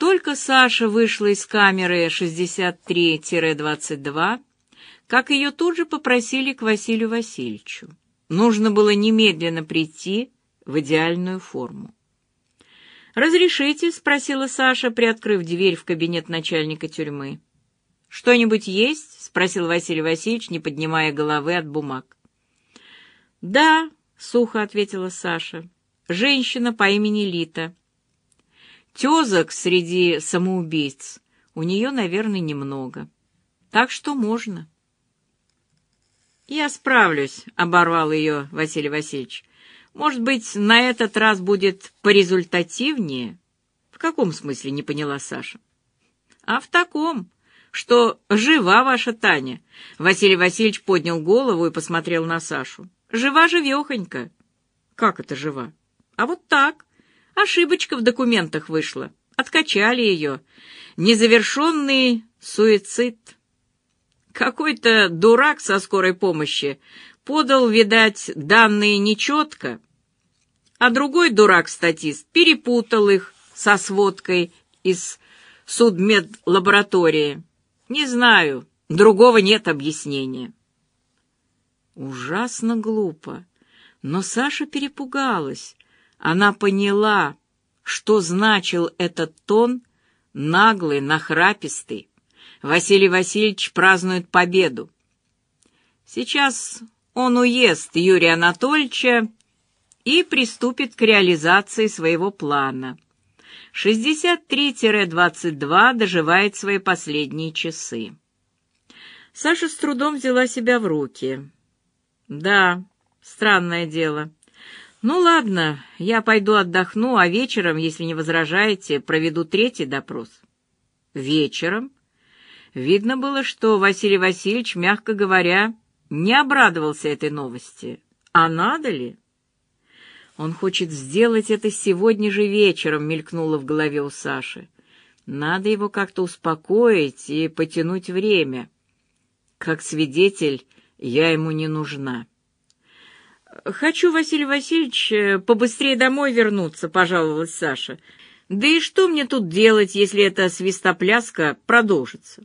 Только Саша вышла из камеры 63-22, как ее тут же попросили к Василию Васильевичу. Нужно было немедленно прийти в идеальную форму. «Разрешите?» — спросила Саша, приоткрыв дверь в кабинет начальника тюрьмы. «Что-нибудь есть?» — спросил Василий Васильевич, не поднимая головы от бумаг. «Да», — сухо ответила Саша, — «женщина по имени Лита. Тезок среди самоубийц у нее, наверное, немного. Так что можно». «Я справлюсь», — оборвал ее Василий Васильевич. Может быть, на этот раз будет порезультативнее? В каком смысле, не поняла Саша. А в таком, что жива ваша Таня. Василий Васильевич поднял голову и посмотрел на Сашу. Жива-живехонька. Как это жива? А вот так. Ошибочка в документах вышла. Откачали ее. Незавершенный суицид. Какой-то дурак со скорой помощи подал, видать, данные нечетко, а другой дурак-статист перепутал их со сводкой из судмедлаборатории. Не знаю, другого нет объяснения. Ужасно глупо, но Саша перепугалась. Она поняла, что значил этот тон, наглый, нахрапистый. Василий Васильевич празднует победу. Сейчас он уест Юрия Анатольевича и приступит к реализации своего плана. 63-22 доживает свои последние часы. Саша с трудом взяла себя в руки. «Да, странное дело. Ну ладно, я пойду отдохну, а вечером, если не возражаете, проведу третий допрос». «Вечером?» Видно было, что Василий Васильевич, мягко говоря, не обрадовался этой новости. А надо ли? Он хочет сделать это сегодня же вечером, мелькнуло в голове у Саши. Надо его как-то успокоить и потянуть время. Как свидетель я ему не нужна. «Хочу, Василий Васильевич, побыстрее домой вернуться», — пожаловалась Саша. «Да и что мне тут делать, если эта свистопляска продолжится?»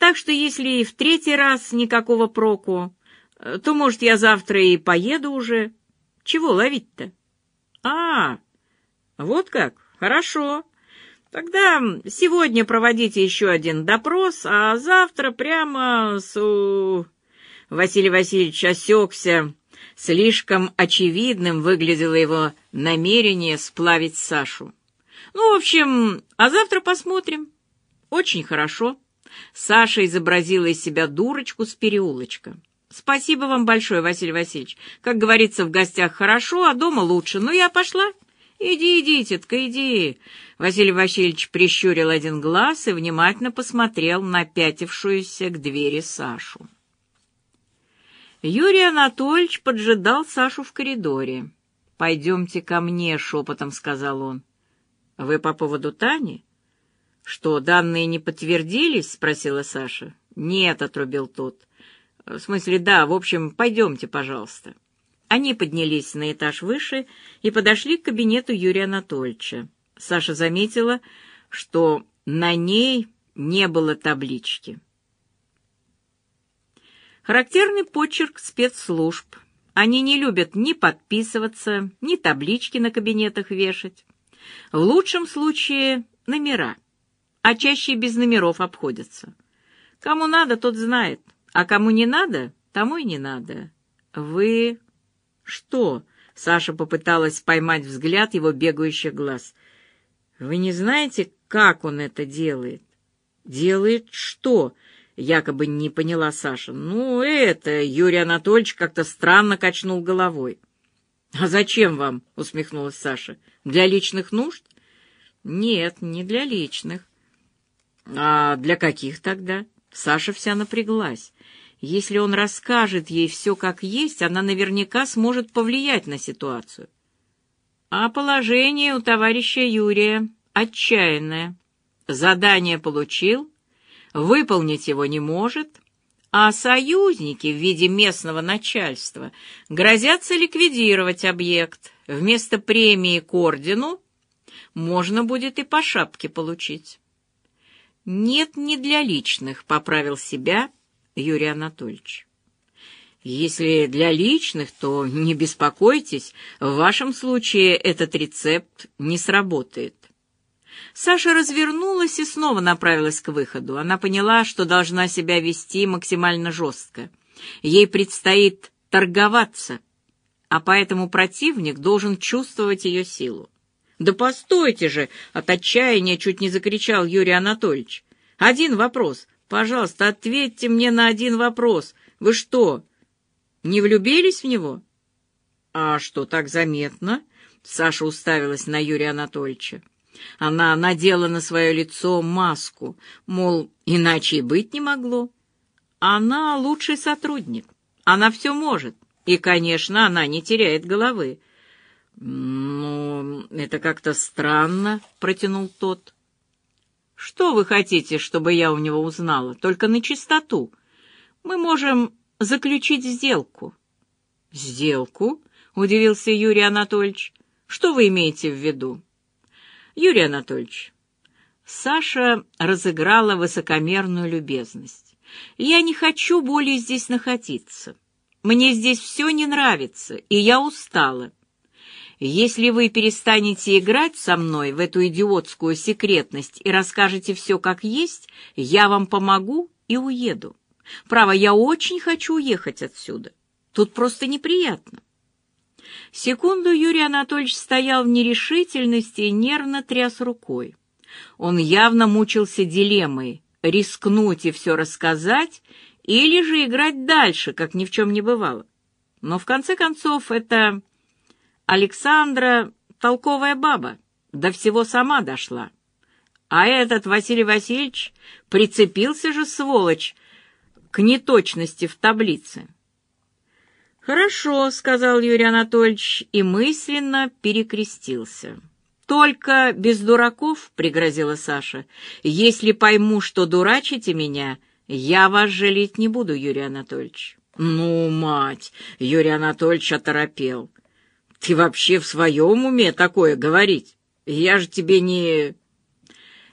Так что если и в третий раз никакого проку, э, то, может, я завтра и поеду уже. Чего ловить-то? А, вот как? Хорошо. Тогда сегодня проводите еще один допрос, а завтра прямо с... Василий Васильевич осекся. Слишком очевидным выглядело его намерение сплавить Сашу. Ну, в общем, а завтра посмотрим. Очень хорошо. Саша изобразила из себя дурочку с переулочка. «Спасибо вам большое, Василий Васильевич. Как говорится, в гостях хорошо, а дома лучше. Ну, я пошла». «Иди, иди, тетка, иди!» Василий Васильевич прищурил один глаз и внимательно посмотрел на пятившуюся к двери Сашу. Юрий Анатольевич поджидал Сашу в коридоре. «Пойдемте ко мне», — шепотом сказал он. «Вы по поводу Тани?» «Что, данные не подтвердились?» — спросила Саша. «Нет», — отрубил тот. «В смысле, да, в общем, пойдемте, пожалуйста». Они поднялись на этаж выше и подошли к кабинету Юрия Анатольевича. Саша заметила, что на ней не было таблички. Характерный почерк спецслужб. Они не любят ни подписываться, ни таблички на кабинетах вешать. В лучшем случае номера — а чаще без номеров обходятся. Кому надо, тот знает, а кому не надо, тому и не надо. Вы... Что? Саша попыталась поймать взгляд его бегающих глаз. Вы не знаете, как он это делает? Делает что? Якобы не поняла Саша. Ну, это... Юрий Анатольевич как-то странно качнул головой. «А зачем вам?» — усмехнулась Саша. «Для личных нужд?» «Нет, не для личных. А для каких тогда? Саша вся напряглась. Если он расскажет ей все как есть, она наверняка сможет повлиять на ситуацию. А положение у товарища Юрия отчаянное. Задание получил, выполнить его не может, а союзники в виде местного начальства грозятся ликвидировать объект. Вместо премии к ордену можно будет и по шапке получить. «Нет, не для личных», — поправил себя Юрий Анатольевич. Если для личных, то не беспокойтесь, в вашем случае этот рецепт не сработает. Саша развернулась и снова направилась к выходу. Она поняла, что должна себя вести максимально жестко. Ей предстоит торговаться, а поэтому противник должен чувствовать ее силу. «Да постойте же!» — от отчаяния чуть не закричал Юрий Анатольевич. «Один вопрос. Пожалуйста, ответьте мне на один вопрос. Вы что, не влюбились в него? А что так заметно? Саша уставилась на Юрия Анатольевича. Она надела на свое лицо маску, мол, иначе и быть не могло. Она лучший сотрудник, она все может, и, конечно, она не теряет головы. «Ну, это как-то странно», — протянул тот. «Что вы хотите, чтобы я у него узнала? Только на чистоту. Мы можем заключить сделку». «Сделку?» — удивился Юрий Анатольевич. «Что вы имеете в виду?» «Юрий Анатольевич, Саша разыграла высокомерную любезность. Я не хочу более здесь находиться. Мне здесь все не нравится, и я устала. Если вы перестанете играть со мной в эту идиотскую секретность и расскажете все как есть, я вам помогу и уеду. Право, я очень хочу уехать отсюда. Тут просто неприятно. Секунду Юрий Анатольевич стоял в нерешительности и нервно тряс рукой. Он явно мучился дилеммой — рискнуть и все рассказать или же играть дальше, как ни в чем не бывало. Но в конце концов это Александра толковая баба, до всего сама дошла. А этот Василий Васильевич прицепился же, сволочь, к неточности в таблице. «Хорошо», — сказал Юрий Анатольевич и мысленно перекрестился. «Только без дураков», — пригрозила Саша. «Если пойму, что дурачите меня, я вас жалеть не буду, Юрий Анатольевич». «Ну, мать!» — Юрий Анатольевич оторопел. «Ты вообще в своем уме такое говорить? Я же тебе не...»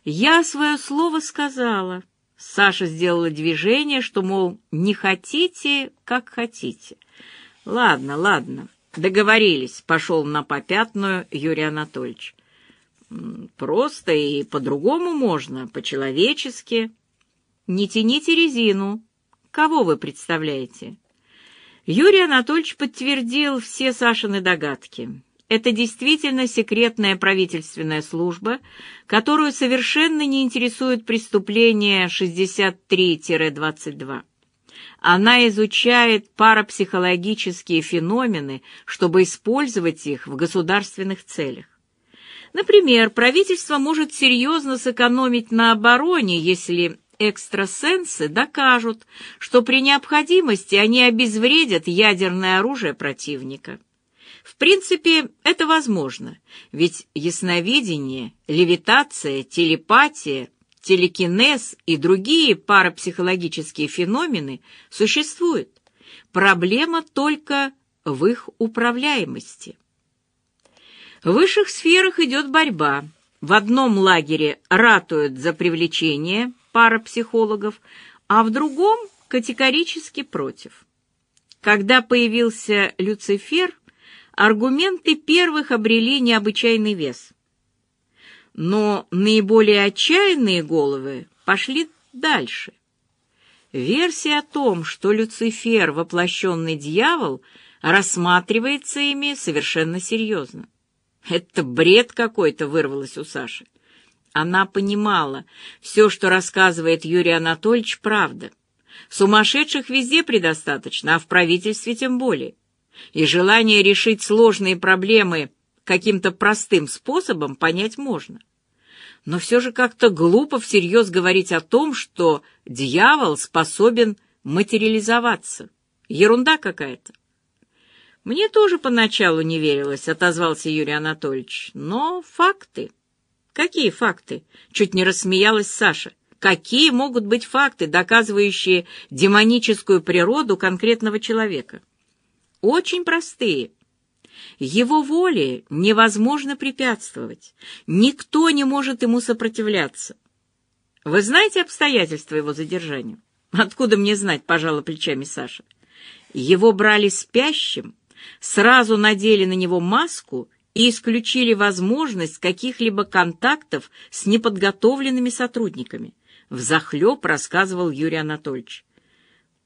«Я свое слово сказала», Саша сделала движение, что, мол, не хотите, как хотите. Ладно, ладно, договорились, пошел на попятную Юрий Анатольевич. Просто и по-другому можно, по-человечески. Не тяните резину. Кого вы представляете? Юрий Анатольевич подтвердил все Сашины догадки. Это действительно секретная правительственная служба, которую совершенно не интересует преступление 63-22. Она изучает парапсихологические феномены, чтобы использовать их в государственных целях. Например, правительство может серьезно сэкономить на обороне, если экстрасенсы докажут, что при необходимости они обезвредят ядерное оружие противника. В принципе, это возможно, ведь ясновидение, левитация, телепатия, телекинез и другие парапсихологические феномены существуют. Проблема только в их управляемости. В высших сферах идет борьба. В одном лагере ратуют за привлечение парапсихологов, а в другом категорически против. Когда появился Люцифер, аргументы первых обрели необычайный вес. Но наиболее отчаянные головы пошли дальше. Версия о том, что Люцифер — воплощенный дьявол, рассматривается ими совершенно серьезно. Это бред какой-то вырвалось у Саши. Она понимала, все, что рассказывает Юрий Анатольевич, правда. Сумасшедших везде предостаточно, а в правительстве тем более и желание решить сложные проблемы каким-то простым способом понять можно. Но все же как-то глупо всерьез говорить о том, что дьявол способен материализоваться. Ерунда какая-то. Мне тоже поначалу не верилось, отозвался Юрий Анатольевич. Но факты. Какие факты? Чуть не рассмеялась Саша. Какие могут быть факты, доказывающие демоническую природу конкретного человека? Очень простые. Его воле невозможно препятствовать. Никто не может ему сопротивляться. Вы знаете обстоятельства его задержания? Откуда мне знать, пожала плечами Саша. Его брали спящим, сразу надели на него маску и исключили возможность каких-либо контактов с неподготовленными сотрудниками. Взахлеб рассказывал Юрий Анатольевич.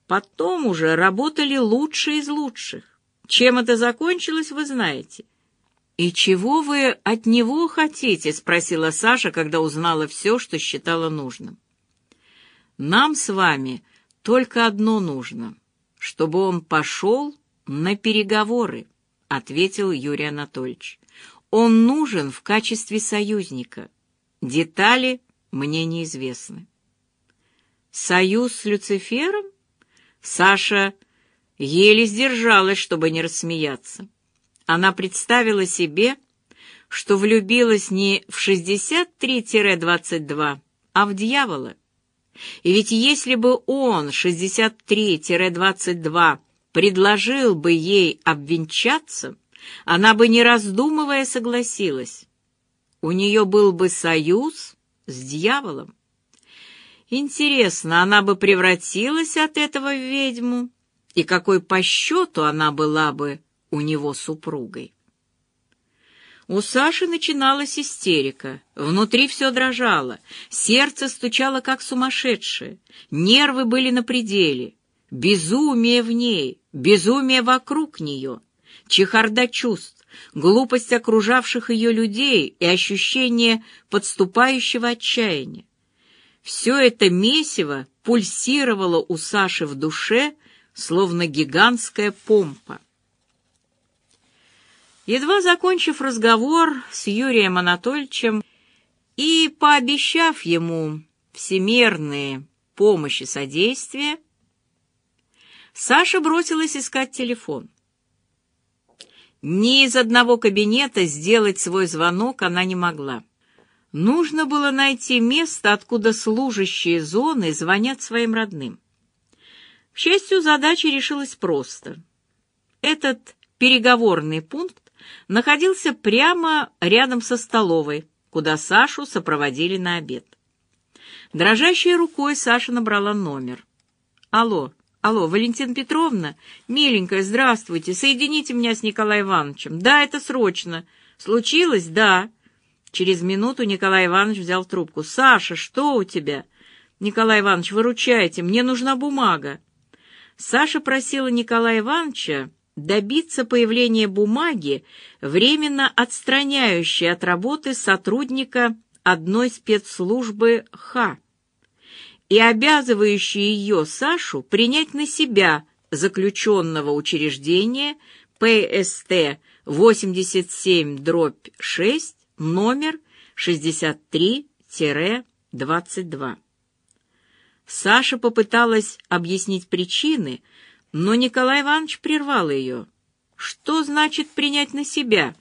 Потом уже работали лучшие из лучших. Чем это закончилось, вы знаете. «И чего вы от него хотите?» — спросила Саша, когда узнала все, что считала нужным. «Нам с вами только одно нужно, чтобы он пошел на переговоры», — ответил Юрий Анатольевич. «Он нужен в качестве союзника. Детали мне неизвестны». «Союз с Люцифером?» Саша еле сдержалась, чтобы не рассмеяться. Она представила себе, что влюбилась не в 63-22, а в дьявола. И ведь если бы он, 63-22, предложил бы ей обвенчаться, она бы, не раздумывая, согласилась. У нее был бы союз с дьяволом. Интересно, она бы превратилась от этого в ведьму? И какой по счету она была бы у него супругой? У Саши начиналась истерика. Внутри все дрожало, сердце стучало как сумасшедшее, нервы были на пределе. Безумие в ней, безумие вокруг нее, чехарда чувств, глупость окружавших ее людей и ощущение подступающего отчаяния. Все это месиво пульсировало у Саши в душе, словно гигантская помпа. Едва закончив разговор с Юрием Анатольевичем и пообещав ему всемерные помощи и содействие, Саша бросилась искать телефон. Ни из одного кабинета сделать свой звонок она не могла. Нужно было найти место, откуда служащие зоны звонят своим родным. К счастью, задача решилась просто. Этот переговорный пункт находился прямо рядом со столовой, куда Сашу сопроводили на обед. Дрожащей рукой Саша набрала номер. «Алло, алло, Валентина Петровна? Миленькая, здравствуйте, соедините меня с Николаем Ивановичем. Да, это срочно. Случилось? Да». Через минуту Николай Иванович взял трубку. «Саша, что у тебя?» «Николай Иванович, выручайте, мне нужна бумага». Саша просила Николая Ивановича добиться появления бумаги, временно отстраняющей от работы сотрудника одной спецслужбы Х и обязывающей ее, Сашу, принять на себя заключенного учреждения ПСТ 87-6 номер 63-22. Саша попыталась объяснить причины, но Николай Иванович прервал ее. Что значит принять на себя?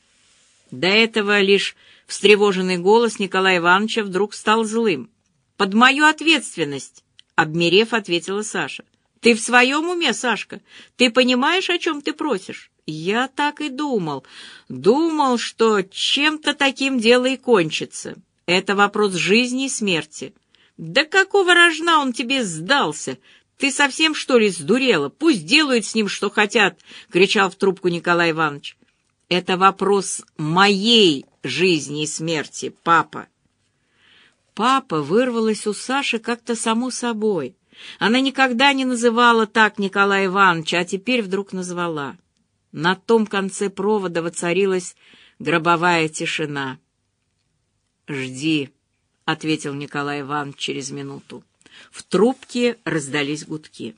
До этого лишь встревоженный голос Николая Ивановича вдруг стал злым. «Под мою ответственность!» — обмерев, ответила Саша. «Ты в своем уме, Сашка? Ты понимаешь, о чем ты просишь?» «Я так и думал. Думал, что чем-то таким дело и кончится. Это вопрос жизни и смерти». «Да какого рожна он тебе сдался? Ты совсем, что ли, сдурела? Пусть делают с ним, что хотят!» — кричал в трубку Николай Иванович. «Это вопрос моей жизни и смерти, папа». Папа вырвалась у Саши как-то само собой. Она никогда не называла так Николая Ивановича, а теперь вдруг назвала. На том конце провода воцарилась гробовая тишина. «Жди», — ответил Николай Иванович через минуту. В трубке раздались гудки.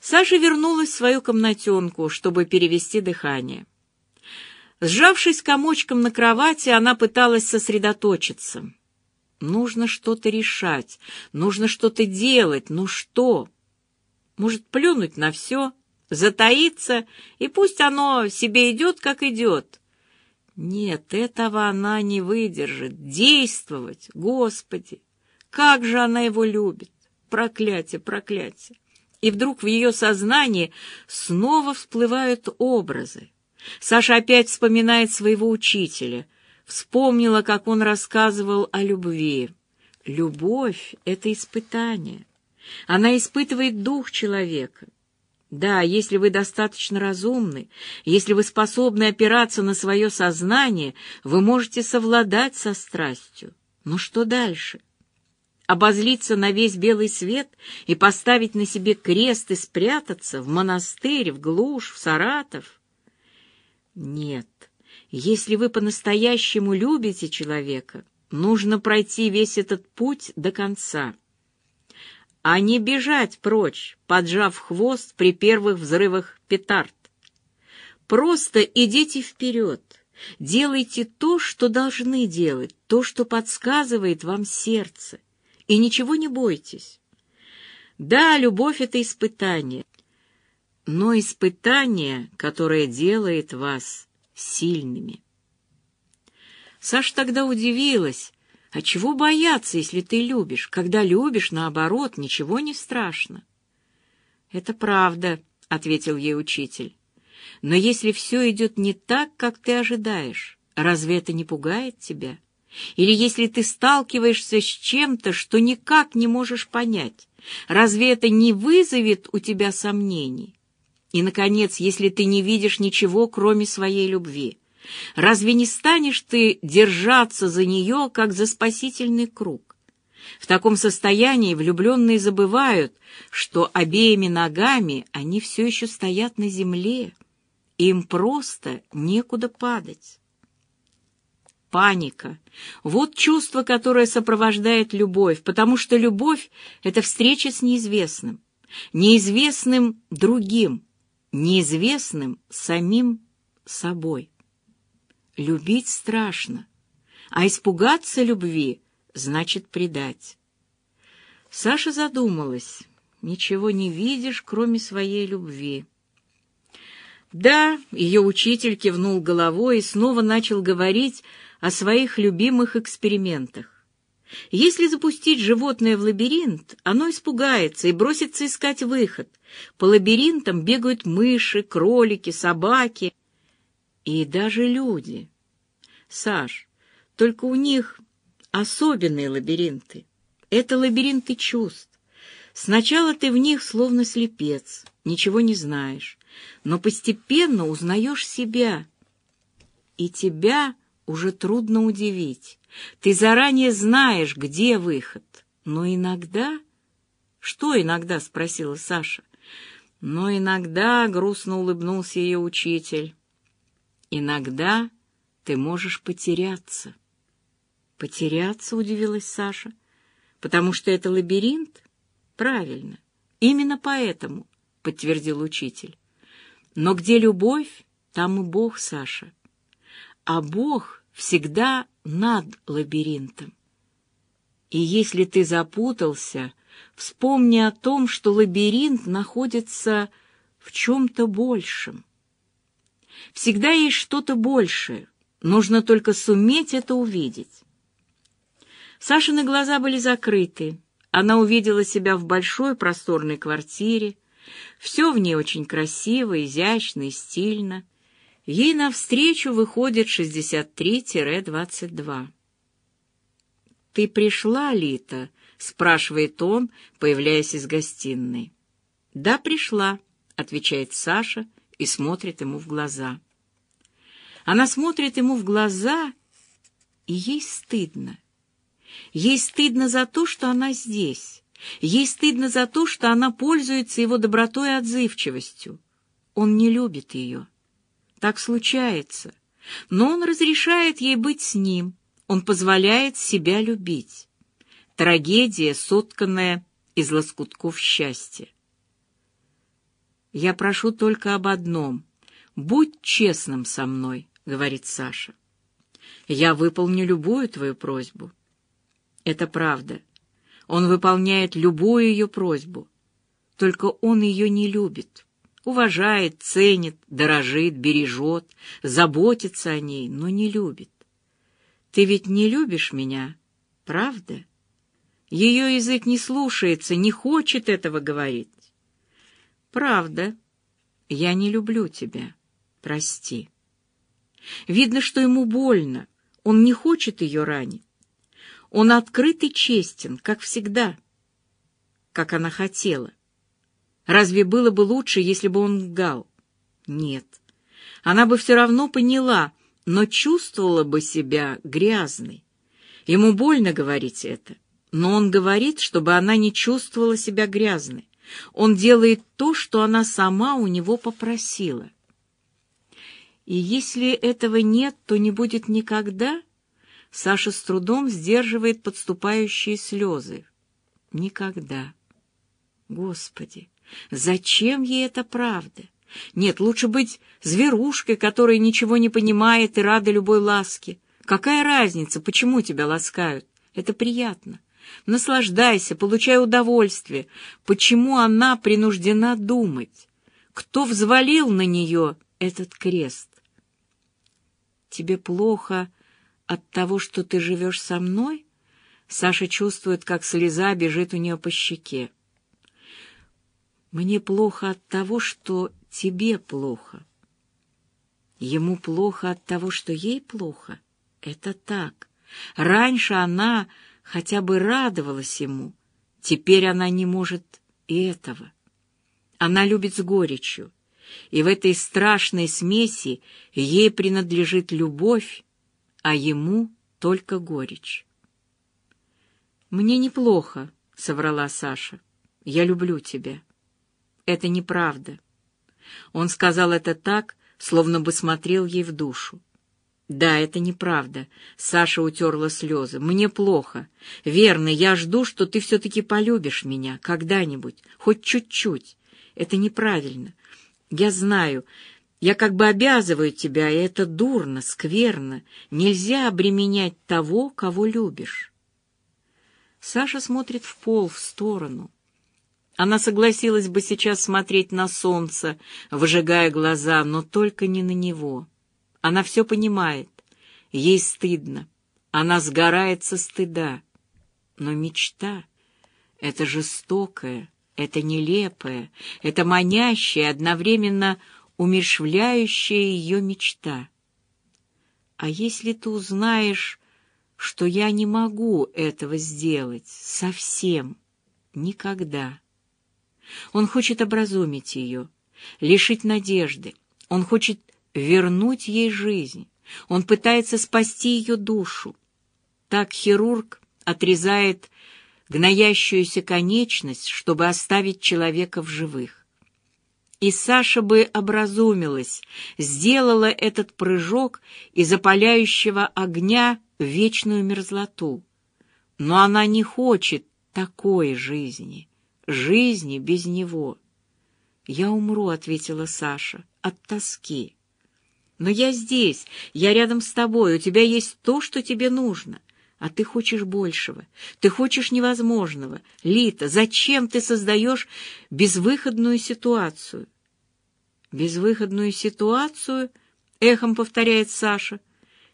Саша вернулась в свою комнатенку, чтобы перевести дыхание. Сжавшись комочком на кровати, она пыталась сосредоточиться. Нужно что-то решать, нужно что-то делать, ну что? Может, плюнуть на все, затаиться, и пусть оно себе идет, как идет. Нет, этого она не выдержит. Действовать, Господи! Как же она его любит! Проклятие, проклятие! И вдруг в ее сознании снова всплывают образы. Саша опять вспоминает своего учителя, вспомнила, как он рассказывал о любви. Любовь — это испытание. Она испытывает дух человека. Да, если вы достаточно разумны, если вы способны опираться на свое сознание, вы можете совладать со страстью. Но что дальше? Обозлиться на весь белый свет и поставить на себе крест и спрятаться в монастырь, в глушь, в Саратов? Нет, если вы по-настоящему любите человека, нужно пройти весь этот путь до конца а не бежать прочь, поджав хвост при первых взрывах петард. Просто идите вперед, делайте то, что должны делать, то, что подсказывает вам сердце, и ничего не бойтесь. Да, любовь — это испытание, но испытание, которое делает вас сильными. Саша тогда удивилась, а чего бояться, если ты любишь? Когда любишь, наоборот, ничего не страшно. Это правда, — ответил ей учитель. Но если все идет не так, как ты ожидаешь, разве это не пугает тебя? Или если ты сталкиваешься с чем-то, что никак не можешь понять, разве это не вызовет у тебя сомнений? И, наконец, если ты не видишь ничего, кроме своей любви, Разве не станешь ты держаться за нее, как за спасительный круг? В таком состоянии влюбленные забывают, что обеими ногами они все еще стоят на земле, им просто некуда падать. Паника. Вот чувство, которое сопровождает любовь, потому что любовь — это встреча с неизвестным, неизвестным другим, неизвестным самим собой. Любить страшно, а испугаться любви значит предать. Саша задумалась. Ничего не видишь, кроме своей любви. Да, ее учитель кивнул головой и снова начал говорить о своих любимых экспериментах. Если запустить животное в лабиринт, оно испугается и бросится искать выход. По лабиринтам бегают мыши, кролики, собаки и даже люди. Саш, только у них особенные лабиринты. Это лабиринты чувств. Сначала ты в них словно слепец, ничего не знаешь, но постепенно узнаешь себя. И тебя уже трудно удивить. Ты заранее знаешь, где выход. Но иногда... Что иногда? — спросила Саша. Но иногда, — грустно улыбнулся ее учитель, Иногда ты можешь потеряться. Потеряться, удивилась Саша, потому что это лабиринт? Правильно, именно поэтому, подтвердил учитель. Но где любовь, там и Бог, Саша. А Бог всегда над лабиринтом. И если ты запутался, вспомни о том, что лабиринт находится в чем-то большем. Всегда есть что-то большее. Нужно только суметь это увидеть. Сашины глаза были закрыты. Она увидела себя в большой просторной квартире. Все в ней очень красиво, изящно и стильно. Ей навстречу выходит 63-22. «Ты пришла, Лита?» — спрашивает он, появляясь из гостиной. «Да, пришла», — отвечает Саша, — и смотрит ему в глаза. Она смотрит ему в глаза, и ей стыдно. Ей стыдно за то, что она здесь. Ей стыдно за то, что она пользуется его добротой и отзывчивостью. Он не любит ее. Так случается. Но он разрешает ей быть с ним. Он позволяет себя любить. Трагедия, сотканная из лоскутков счастья. «Я прошу только об одном. Будь честным со мной», — говорит Саша. «Я выполню любую твою просьбу». Это правда. Он выполняет любую ее просьбу. Только он ее не любит. Уважает, ценит, дорожит, бережет, заботится о ней, но не любит. Ты ведь не любишь меня, правда? Ее язык не слушается, не хочет этого говорить. «Правда, я не люблю тебя». прости. Видно, что ему больно, он не хочет ее ранить. Он открыт и честен, как всегда, как она хотела. Разве было бы лучше, если бы он лгал? Нет. Она бы все равно поняла, но чувствовала бы себя грязной. Ему больно говорить это, но он говорит, чтобы она не чувствовала себя грязной. Он делает то, что она сама у него попросила. И если этого нет, то не будет никогда. Саша с трудом сдерживает подступающие слезы. Никогда. Господи, зачем ей это правда? Нет, лучше быть зверушкой, которая ничего не понимает и рада любой ласке. Какая разница, почему тебя ласкают? Это приятно. Наслаждайся, получай удовольствие. Почему она принуждена думать? Кто взвалил на нее этот крест? Тебе плохо от того, что ты живешь со мной? Саша чувствует, как слеза бежит у нее по щеке. Мне плохо от того, что тебе плохо. Ему плохо от того, что ей плохо. Это так. Раньше она хотя бы радовалась ему. Теперь она не может и этого. Она любит с горечью, и в этой страшной смеси ей принадлежит любовь, а ему только горечь. «Мне неплохо», — соврала Саша. «Я люблю тебя». «Это неправда». Он сказал это так, словно бы смотрел ей в душу. «Да, это неправда», — Саша утерла слезы. «Мне плохо. Верно, я жду, что ты все-таки полюбишь меня когда-нибудь, хоть чуть-чуть. Это неправильно. Я знаю, я как бы обязываю тебя, и это дурно, скверно. Нельзя обременять того, кого любишь». Саша смотрит в пол, в сторону. Она согласилась бы сейчас смотреть на солнце, выжигая глаза, но только не на него. Она все понимает. Ей стыдно. Она сгорает со стыда. Но мечта — это жестокое, это нелепое, это манящее, одновременно умершвляющая ее мечта. А если ты узнаешь, что я не могу этого сделать совсем, никогда? Он хочет образумить ее, лишить надежды. Он хочет вернуть ей жизнь. Он пытается спасти ее душу. Так хирург отрезает гноящуюся конечность, чтобы оставить человека в живых. И Саша бы образумилась, сделала этот прыжок из опаляющего огня в вечную мерзлоту. Но она не хочет такой жизни, жизни без него. «Я умру», — ответила Саша, — «от тоски». Но я здесь, я рядом с тобой, у тебя есть то, что тебе нужно. А ты хочешь большего, ты хочешь невозможного. Лита, зачем ты создаешь безвыходную ситуацию? Безвыходную ситуацию? Эхом повторяет Саша.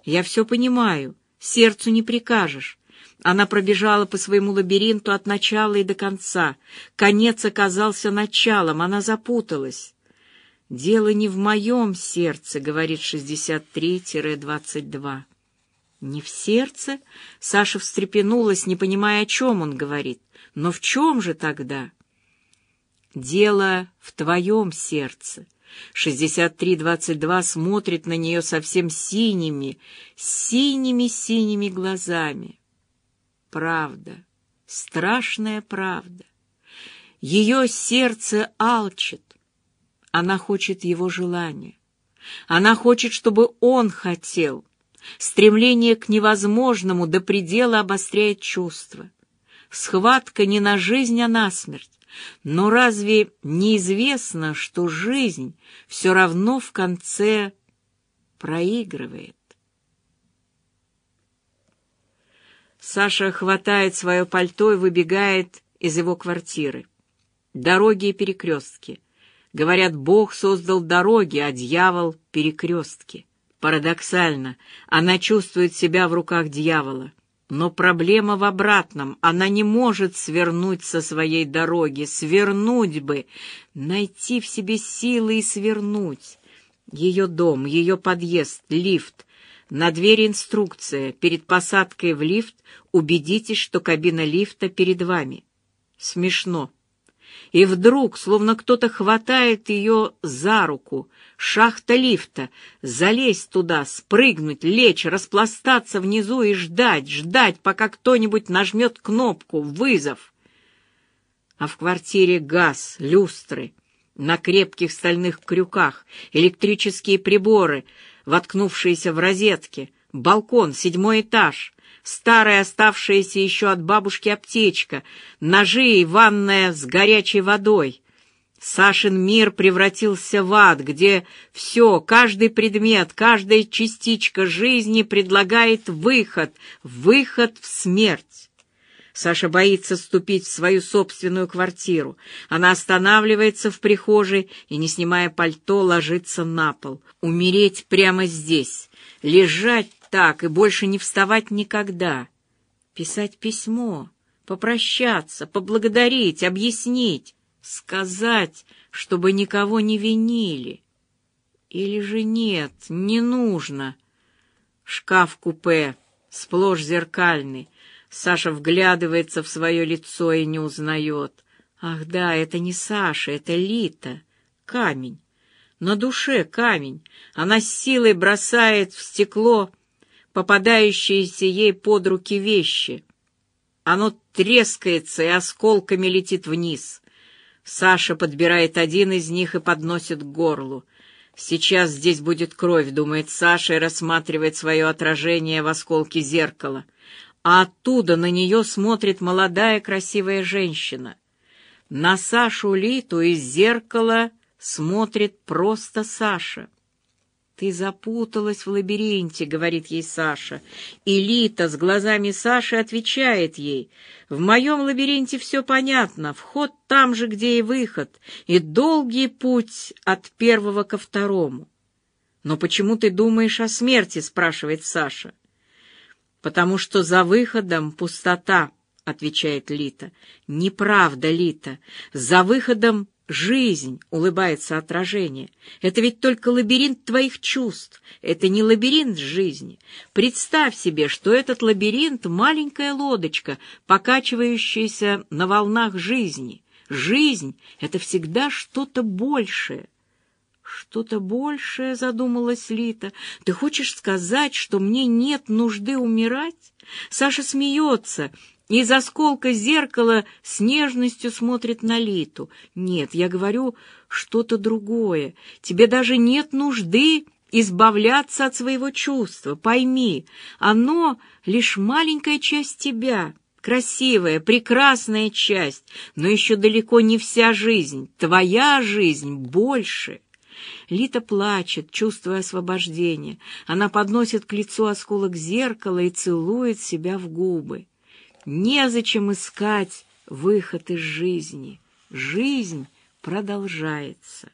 Я все понимаю, сердцу не прикажешь. Она пробежала по своему лабиринту от начала и до конца. Конец оказался началом, она запуталась. «Дело не в моем сердце», — говорит 63-22. «Не в сердце?» — Саша встрепенулась, не понимая, о чем он говорит. «Но в чем же тогда?» «Дело в твоем сердце». 63-22 смотрит на нее совсем синими, синими-синими глазами. Правда, страшная правда. Ее сердце алчит, она хочет его желания. Она хочет, чтобы он хотел. Стремление к невозможному до предела обостряет чувства. Схватка не на жизнь, а на смерть. Но разве неизвестно, что жизнь все равно в конце проигрывает? Саша хватает свое пальто и выбегает из его квартиры. Дороги и перекрестки. Говорят, Бог создал дороги, а дьявол — перекрестки. Парадоксально, она чувствует себя в руках дьявола. Но проблема в обратном. Она не может свернуть со своей дороги. Свернуть бы, найти в себе силы и свернуть. Ее дом, ее подъезд, лифт. На двери инструкция. Перед посадкой в лифт убедитесь, что кабина лифта перед вами. Смешно. И вдруг, словно кто-то хватает ее за руку, шахта лифта, залезть туда, спрыгнуть, лечь, распластаться внизу и ждать, ждать, пока кто-нибудь нажмет кнопку «Вызов». А в квартире газ, люстры, на крепких стальных крюках, электрические приборы, воткнувшиеся в розетки, балкон, седьмой этаж, старая оставшаяся еще от бабушки аптечка, ножи и ванная с горячей водой. Сашин мир превратился в ад, где все, каждый предмет, каждая частичка жизни предлагает выход, выход в смерть. Саша боится ступить в свою собственную квартиру. Она останавливается в прихожей и, не снимая пальто, ложится на пол. Умереть прямо здесь, лежать так и больше не вставать никогда. Писать письмо, попрощаться, поблагодарить, объяснить, сказать, чтобы никого не винили. Или же нет, не нужно. Шкаф-купе, сплошь зеркальный, Саша вглядывается в свое лицо и не узнает. Ах да, это не Саша, это Лита. Камень. На душе камень. Она с силой бросает в стекло попадающиеся ей под руки вещи. Оно трескается и осколками летит вниз. Саша подбирает один из них и подносит к горлу. «Сейчас здесь будет кровь», — думает Саша и рассматривает свое отражение в осколке зеркала а оттуда на нее смотрит молодая красивая женщина. На Сашу Литу из зеркала смотрит просто Саша. «Ты запуталась в лабиринте», — говорит ей Саша. И Лита с глазами Саши отвечает ей. «В моем лабиринте все понятно. Вход там же, где и выход, и долгий путь от первого ко второму». «Но почему ты думаешь о смерти?» — спрашивает Саша потому что за выходом пустота, — отвечает Лита. Неправда, Лита. За выходом жизнь, — улыбается отражение. Это ведь только лабиринт твоих чувств. Это не лабиринт жизни. Представь себе, что этот лабиринт — маленькая лодочка, покачивающаяся на волнах жизни. Жизнь — это всегда что-то большее. «Что-то большее», — задумалась Лита. «Ты хочешь сказать, что мне нет нужды умирать?» Саша смеется, из осколка зеркала с нежностью смотрит на Литу. «Нет, я говорю что-то другое. Тебе даже нет нужды избавляться от своего чувства. Пойми, оно лишь маленькая часть тебя». Красивая, прекрасная часть, но еще далеко не вся жизнь. Твоя жизнь больше. Лита плачет, чувствуя освобождение. Она подносит к лицу осколок зеркала и целует себя в губы. Незачем искать выход из жизни. Жизнь продолжается.